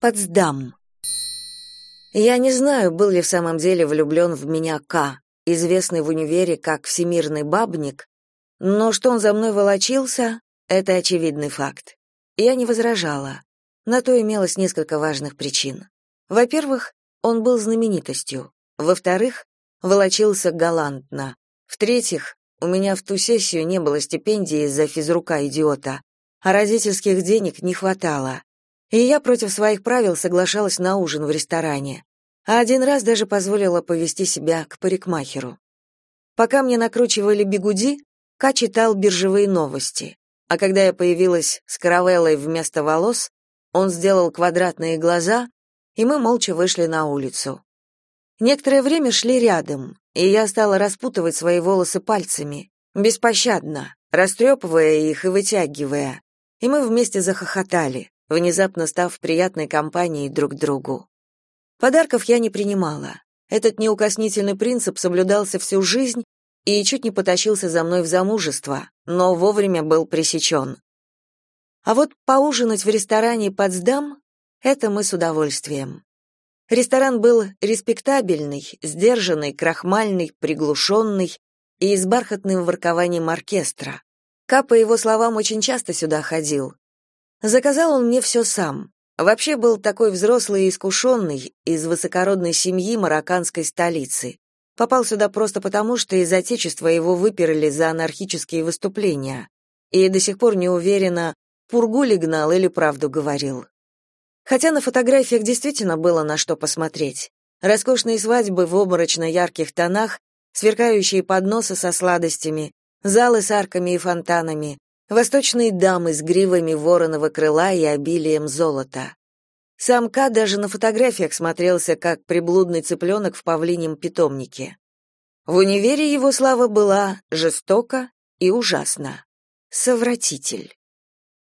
Потсдам. Я не знаю, был ли в самом деле влюблен в меня К, известный в универе как всемирный бабник, но что он за мной волочился, это очевидный факт. Я не возражала. На то имелось несколько важных причин. Во-первых, он был знаменитостью. Во-вторых, волочился галантно. В-третьих, у меня в ту сессию не было стипендии из-за физрука идиота, а родительских денег не хватало. И я против своих правил соглашалась на ужин в ресторане. А один раз даже позволила повести себя к парикмахеру. Пока мне накручивали бигуди, Ка читал биржевые новости. А когда я появилась с каравеллой вместо волос, он сделал квадратные глаза, и мы молча вышли на улицу. Некоторое время шли рядом, и я стала распутывать свои волосы пальцами, беспощадно, растрепывая их и вытягивая. И мы вместе захохотали, внезапно став приятной компанией друг другу. Подарков я не принимала. Этот неукоснительный принцип соблюдался всю жизнь и чуть не потащился за мной в замужество, но вовремя был пресечен. А вот поужинать в ресторане «Потсдам» — это мы с удовольствием. Ресторан был респектабельный, сдержанный, крахмальный, приглушенный и с бархатным воркованием оркестра. Ка, по его словам, очень часто сюда ходил. Заказал он мне все сам. Вообще был такой взрослый и искушенный, из высокородной семьи марокканской столицы. Попал сюда просто потому, что из отечества его выперли за анархические выступления. И до сих пор не уверена, пургу ли гнал или правду говорил. Хотя на фотографиях действительно было на что посмотреть. Роскошные свадьбы в обморочно ярких тонах, сверкающие подносы со сладостями, залы с арками и фонтанами, восточные дамы с гривами вороного крыла и обилием золота. Сам Ка даже на фотографиях смотрелся как приблудный цыпленок в павлинем питомнике. В универе его слава была жестоко и ужасно. Совратитель.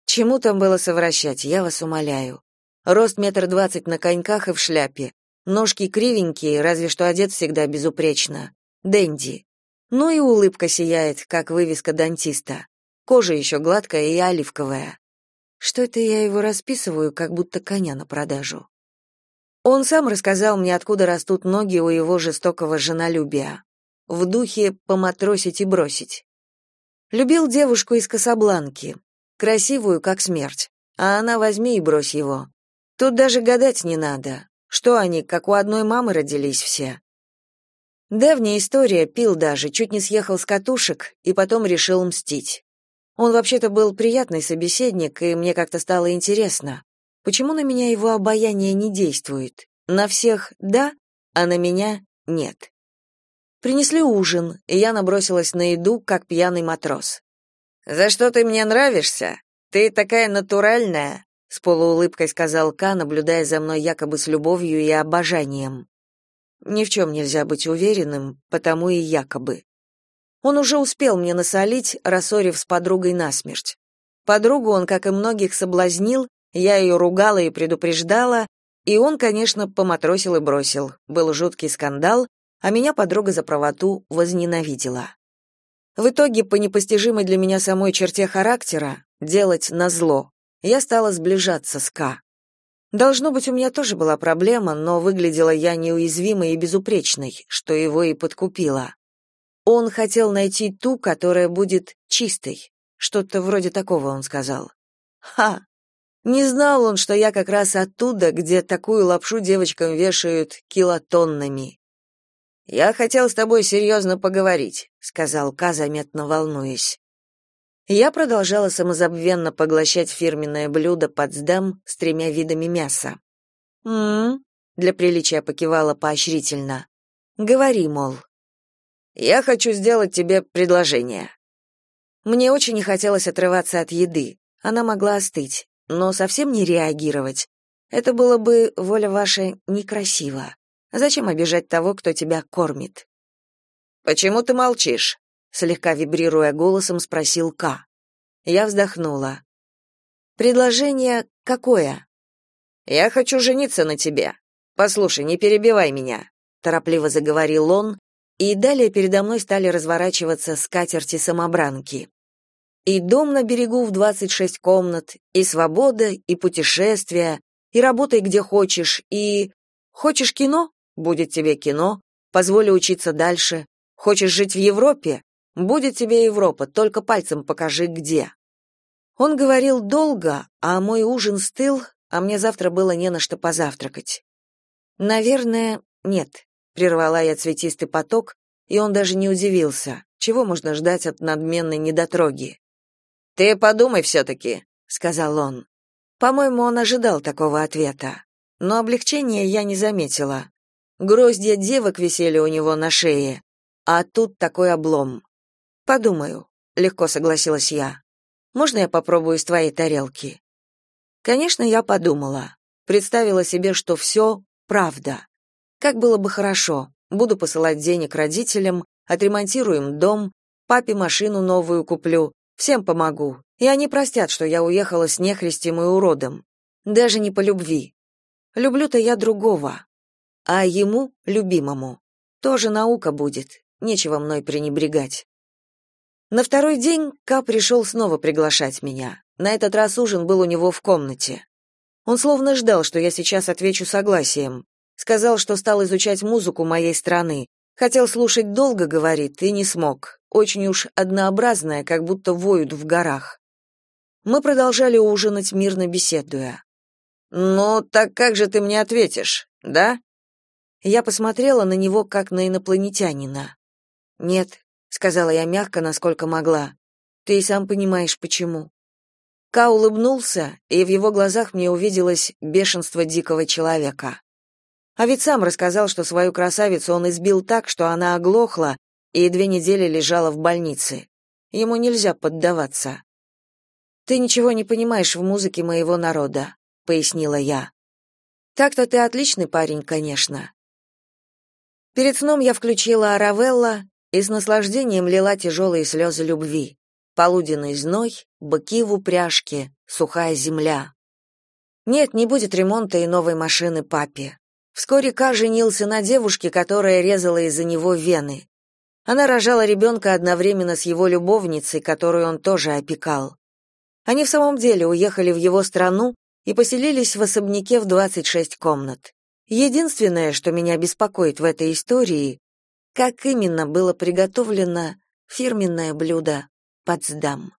Чему там было совращать, я вас умоляю. Рост метр двадцать на коньках и в шляпе. Ножки кривенькие, разве что одет всегда безупречно. Дэнди. Ну и улыбка сияет, как вывеска дантиста. Кожа еще гладкая и оливковая. Что это я его расписываю, как будто коня на продажу? Он сам рассказал мне, откуда растут ноги у его жестокого женолюбия. В духе поматросить и бросить. Любил девушку из Касабланки, красивую, как смерть. А она возьми и брось его. Тут даже гадать не надо. Что они, как у одной мамы родились все? Давняя история, пил даже, чуть не съехал с катушек и потом решил мстить. Он вообще-то был приятный собеседник, и мне как-то стало интересно, почему на меня его обаяние не действует? На всех «да», а на меня «нет». Принесли ужин, и я набросилась на еду, как пьяный матрос. «За что ты мне нравишься? Ты такая натуральная, с полуулыбкой сказал Ка, наблюдая за мной якобы с любовью и обожанием. Ни в чем нельзя быть уверенным, потому и якобы. Он уже успел мне насолить, рассорив с подругой насмерть. Подругу он, как и многих, соблазнил, я ее ругала и предупреждала, и он, конечно, поматросил и бросил. Был жуткий скандал, а меня подруга за правоту возненавидела. В итоге, по непостижимой для меня самой черте характера, делать назло, я стала сближаться с К. Должно быть, у меня тоже была проблема, но выглядела я неуязвимой и безупречной, что его и подкупило. Он хотел найти ту, которая будет чистой. Что-то вроде такого он сказал. Ха! Не знал он, что я как раз оттуда, где такую лапшу девочкам вешают килотоннами. «Я хотел с тобой серьезно поговорить», — сказал Ка, заметно волнуясь. Я продолжала самозабвенно поглощать фирменное блюдо Потсдам с тремя видами мяса. «М-м-м», для приличия покивала поощрительно. «Говори, мол». «Я хочу сделать тебе предложение». Мне очень не хотелось отрываться от еды. Она могла остыть, но совсем не реагировать. Это было бы, воля ваша, некрасиво. Зачем обижать того, кто тебя кормит? «Почему ты молчишь?» слегка вибрируя голосом, спросил К. Я вздохнула. Предложение какое? Я хочу жениться на тебе. Послушай, не перебивай меня, торопливо заговорил он, и далее передо мной стали разворачиваться скатерти-самобранки. И дом на берегу в 26 комнат, и свобода, и путешествия, и работай где хочешь, и... Хочешь кино? Будет тебе кино, позволю учиться дальше. Хочешь жить в Европе? Будет тебе Европа, только пальцем покажи, где. Он говорил долго, а мой ужин стыл, а мне завтра было не на что позавтракать. Наверное, нет, прервала я цветистый поток, и он даже не удивился. Чего можно ждать от надменной недотроги? Ты подумай все-таки», — сказал он. По-моему, он ожидал такого ответа. Но облегчения я не заметила. Гроздья девок висели у него на шее, а тут такой облом. Подумаю, легко согласилась я. Можно я попробую из твоей тарелки? Конечно, я подумала. Представила себе, что все правда. Как было бы хорошо. Буду посылать денег родителям, отремонтируем дом, папе машину новую куплю, всем помогу. И они простят, что я уехала с нехристем и уродом. Даже не по любви. Люблю-то я другого. А ему, любимому, тоже наука будет. Нечего мной пренебрегать. На второй день Ка пришел снова приглашать меня. На этот раз ужин был у него в комнате. Он словно ждал, что я сейчас отвечу согласием. Сказал, что стал изучать музыку моей страны. Хотел слушать долго, говорит, и не смог. Очень уж однообразная, как будто воют в горах. Мы продолжали ужинать, мирно беседуя. «Ну, так как же ты мне ответишь, да?» Я посмотрела на него, как на инопланетянина. «Нет», — сказала я мягко, насколько могла. «Ты и сам понимаешь, почему». Ка улыбнулся, и в его глазах мне увиделось бешенство дикого человека. А ведь сам рассказал, что свою красавицу он избил так, что она оглохла и две недели лежала в больнице. Ему нельзя поддаваться. Ты ничего не понимаешь в музыке моего народа, пояснила я. Так-то ты отличный парень, конечно. Перед сном я включила Аравелла и с наслаждением лила тяжелые слезы любви. Полуденный зной, быки в упряжке, сухая земля. Нет, не будет ремонта и новой машины папе. Вскоре Ка женился на девушке, которая резала из-за него вены. Она рожала ребенка одновременно с его любовницей, которую он тоже опекал. Они в самом деле уехали в его страну и поселились в особняке в 26 комнат. Единственное, что меня беспокоит в этой истории, как именно было приготовлено фирменное блюдо Потсдам.